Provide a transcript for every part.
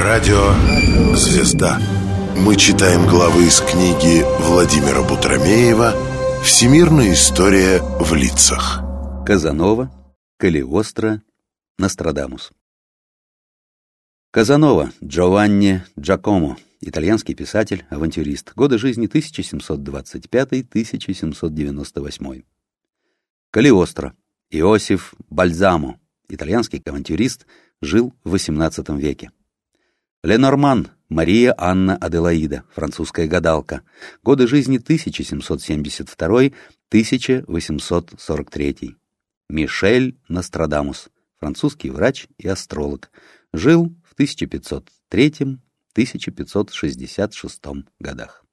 Радио «Звезда». Мы читаем главы из книги Владимира Бутромеева «Всемирная история в лицах». Казанова, Калиостро, Нострадамус. Казанова Джованни Джакомо, итальянский писатель, авантюрист. Годы жизни 1725-1798. Калиостро Иосиф Бальзамо, итальянский авантюрист, жил в XVIII веке. Ленорман Мария Анна Аделаида, французская гадалка. Годы жизни 1772-1843. Мишель Нострадамус, французский врач и астролог. Жил в 1503-1566 годах.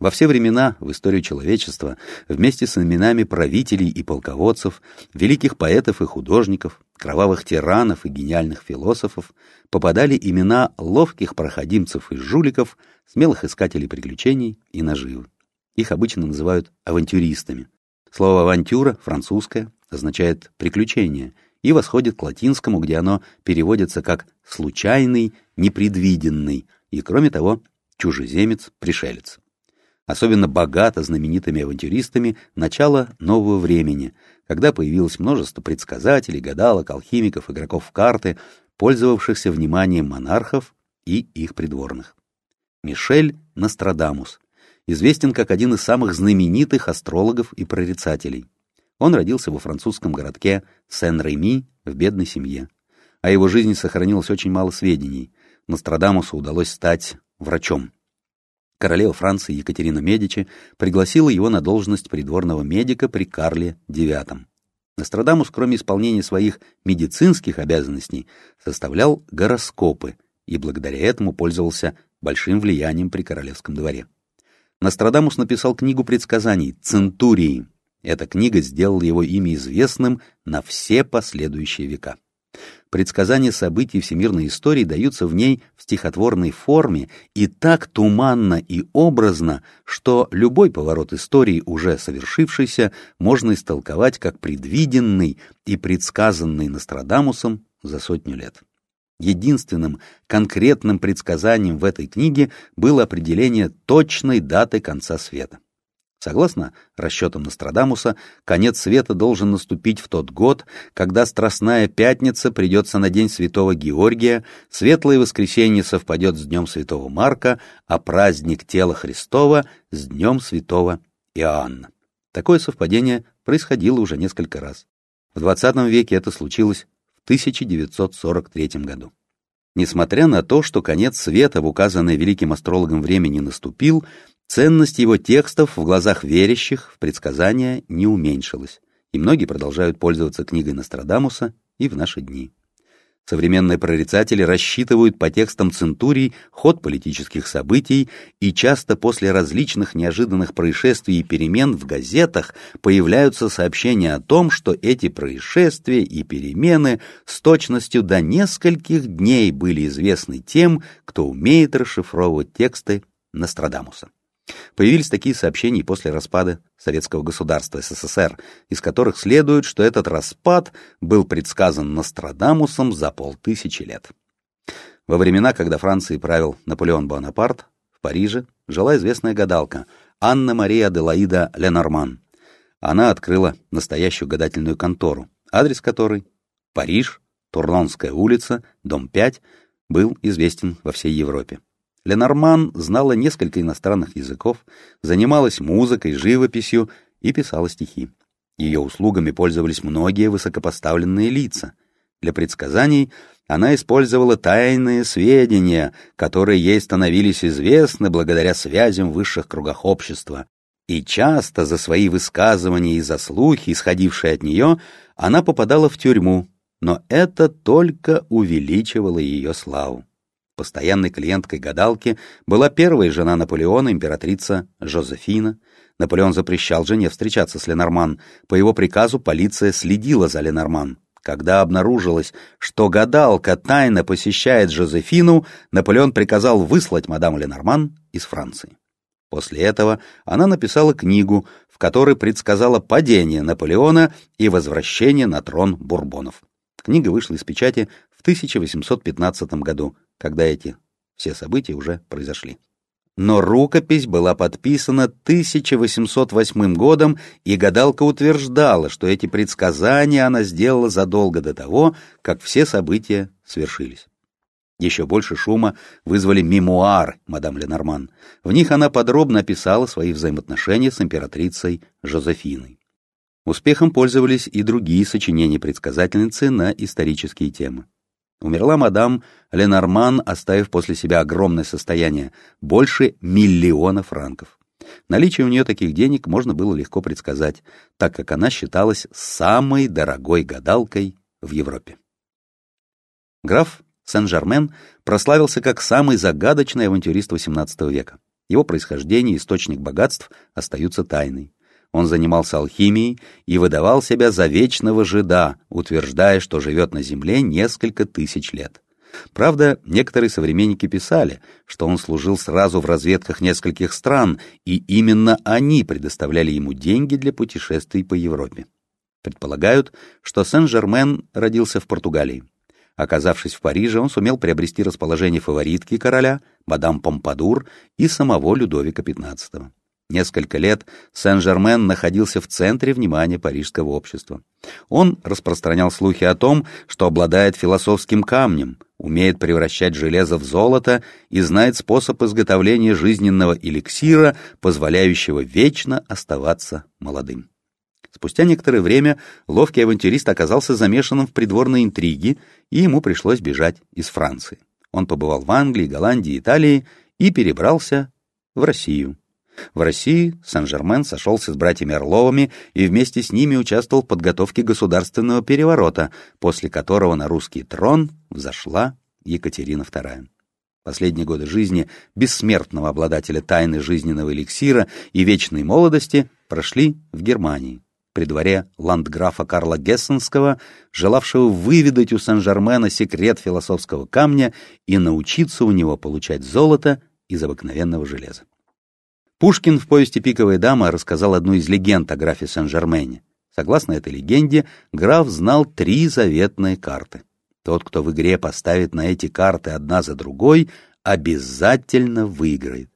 Во все времена в историю человечества вместе с именами правителей и полководцев, великих поэтов и художников, кровавых тиранов и гениальных философов попадали имена ловких проходимцев и жуликов, смелых искателей приключений и наживы. Их обычно называют авантюристами. Слово «авантюра» французское означает «приключение» и восходит к латинскому, где оно переводится как «случайный», «непредвиденный» и, кроме того, «чужеземец», «пришелец» особенно богато знаменитыми авантюристами начала нового времени, когда появилось множество предсказателей, гадалок, алхимиков, игроков в карты, пользовавшихся вниманием монархов и их придворных. Мишель Нострадамус известен как один из самых знаменитых астрологов и прорицателей. Он родился во французском городке Сен-Реми в бедной семье. О его жизни сохранилось очень мало сведений. Нострадамусу удалось стать врачом. Королева Франции Екатерина Медичи пригласила его на должность придворного медика при Карле IX. Нострадамус, кроме исполнения своих медицинских обязанностей, составлял гороскопы и благодаря этому пользовался большим влиянием при королевском дворе. Нострадамус написал книгу предсказаний «Центурии». Эта книга сделала его имя известным на все последующие века. Предсказания событий всемирной истории даются в ней в стихотворной форме и так туманно и образно, что любой поворот истории, уже совершившийся, можно истолковать как предвиденный и предсказанный Нострадамусом за сотню лет. Единственным конкретным предсказанием в этой книге было определение точной даты конца света. Согласно расчетам Нострадамуса, конец света должен наступить в тот год, когда Страстная Пятница придется на День Святого Георгия, Светлое Воскресенье совпадет с Днем Святого Марка, а праздник Тела Христова с Днем Святого Иоанна. Такое совпадение происходило уже несколько раз. В XX веке это случилось в 1943 году. Несмотря на то, что конец света в указанное великим астрологом времени наступил, Ценность его текстов в глазах верящих в предсказания не уменьшилась, и многие продолжают пользоваться книгой Нострадамуса и в наши дни. Современные прорицатели рассчитывают по текстам Центурий ход политических событий, и часто после различных неожиданных происшествий и перемен в газетах появляются сообщения о том, что эти происшествия и перемены с точностью до нескольких дней были известны тем, кто умеет расшифровывать тексты Нострадамуса. Появились такие сообщения после распада советского государства СССР, из которых следует, что этот распад был предсказан Нострадамусом за полтысячи лет. Во времена, когда Францией правил Наполеон Бонапарт, в Париже жила известная гадалка Анна-Мария Аделаида Ленорман. Она открыла настоящую гадательную контору, адрес которой — Париж, Турлонская улица, дом 5, был известен во всей Европе. Ленорман знала несколько иностранных языков, занималась музыкой, живописью и писала стихи. Ее услугами пользовались многие высокопоставленные лица. Для предсказаний она использовала тайные сведения, которые ей становились известны благодаря связям в высших кругах общества. И часто за свои высказывания и за слухи, исходившие от нее, она попадала в тюрьму, но это только увеличивало ее славу. Постоянной клиенткой гадалки была первая жена Наполеона, императрица Жозефина. Наполеон запрещал жене встречаться с Ленорман. По его приказу полиция следила за Ленорман. Когда обнаружилось, что гадалка тайно посещает Жозефину, Наполеон приказал выслать мадам Ленорман из Франции. После этого она написала книгу, в которой предсказала падение Наполеона и возвращение на трон Бурбонов. Книга вышла из печати в 1815 году, когда эти все события уже произошли. Но рукопись была подписана 1808 годом, и гадалка утверждала, что эти предсказания она сделала задолго до того, как все события свершились. Еще больше шума вызвали мемуары мадам Ленорман. В них она подробно описала свои взаимоотношения с императрицей Жозефиной. Успехом пользовались и другие сочинения предсказательницы на исторические темы. Умерла мадам Ленорман, оставив после себя огромное состояние, больше миллиона франков. Наличие у нее таких денег можно было легко предсказать, так как она считалась самой дорогой гадалкой в Европе. Граф Сен-Жермен прославился как самый загадочный авантюрист XVIII века. Его происхождение и источник богатств остаются тайной. Он занимался алхимией и выдавал себя за вечного жида, утверждая, что живет на Земле несколько тысяч лет. Правда, некоторые современники писали, что он служил сразу в разведках нескольких стран, и именно они предоставляли ему деньги для путешествий по Европе. Предполагают, что Сен-Жермен родился в Португалии. Оказавшись в Париже, он сумел приобрести расположение фаворитки короля, мадам Помпадур и самого Людовика XV. Несколько лет Сен-Жермен находился в центре внимания парижского общества. Он распространял слухи о том, что обладает философским камнем, умеет превращать железо в золото и знает способ изготовления жизненного эликсира, позволяющего вечно оставаться молодым. Спустя некоторое время ловкий авантюрист оказался замешанным в придворной интриге, и ему пришлось бежать из Франции. Он побывал в Англии, Голландии, Италии и перебрался в Россию. В России Сен-Жермен сошелся с братьями Орловыми и вместе с ними участвовал в подготовке государственного переворота, после которого на русский трон взошла Екатерина II. Последние годы жизни бессмертного обладателя тайны жизненного эликсира и вечной молодости прошли в Германии, при дворе ландграфа Карла Гессенского, желавшего выведать у Сен-Жермена секрет философского камня и научиться у него получать золото из обыкновенного железа. Пушкин в повести «Пиковая дама» рассказал одну из легенд о графе Сен-Жермене. Согласно этой легенде, граф знал три заветные карты. Тот, кто в игре поставит на эти карты одна за другой, обязательно выиграет.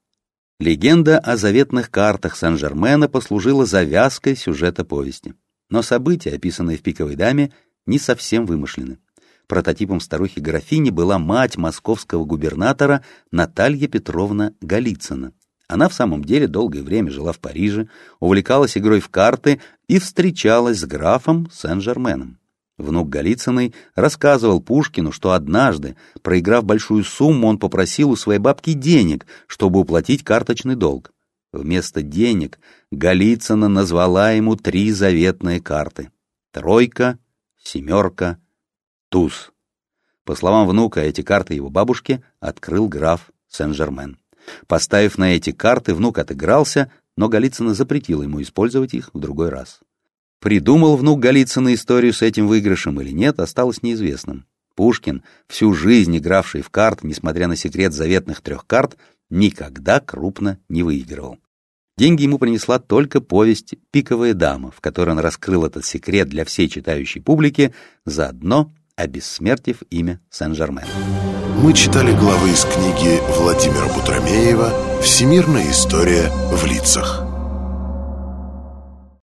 Легенда о заветных картах Сен-Жермена послужила завязкой сюжета повести. Но события, описанные в «Пиковой даме», не совсем вымышлены. Прототипом старухи-графини была мать московского губернатора Наталья Петровна Голицына. Она в самом деле долгое время жила в Париже, увлекалась игрой в карты и встречалась с графом Сен-Жерменом. Внук Голицыной рассказывал Пушкину, что однажды, проиграв большую сумму, он попросил у своей бабки денег, чтобы уплатить карточный долг. Вместо денег Голицына назвала ему три заветные карты — тройка, семерка, туз. По словам внука, эти карты его бабушки открыл граф Сен-Жермен. Поставив на эти карты, внук отыгрался, но Голицына запретила ему использовать их в другой раз. Придумал внук Голицына историю с этим выигрышем или нет, осталось неизвестным. Пушкин, всю жизнь игравший в карт, несмотря на секрет заветных трех карт, никогда крупно не выигрывал. Деньги ему принесла только повесть «Пиковая дама», в которой он раскрыл этот секрет для всей читающей публики, заодно обессмертив имя Сен-Жермен. Мы читали главы из книги Владимира Бутромеева «Всемирная история в лицах».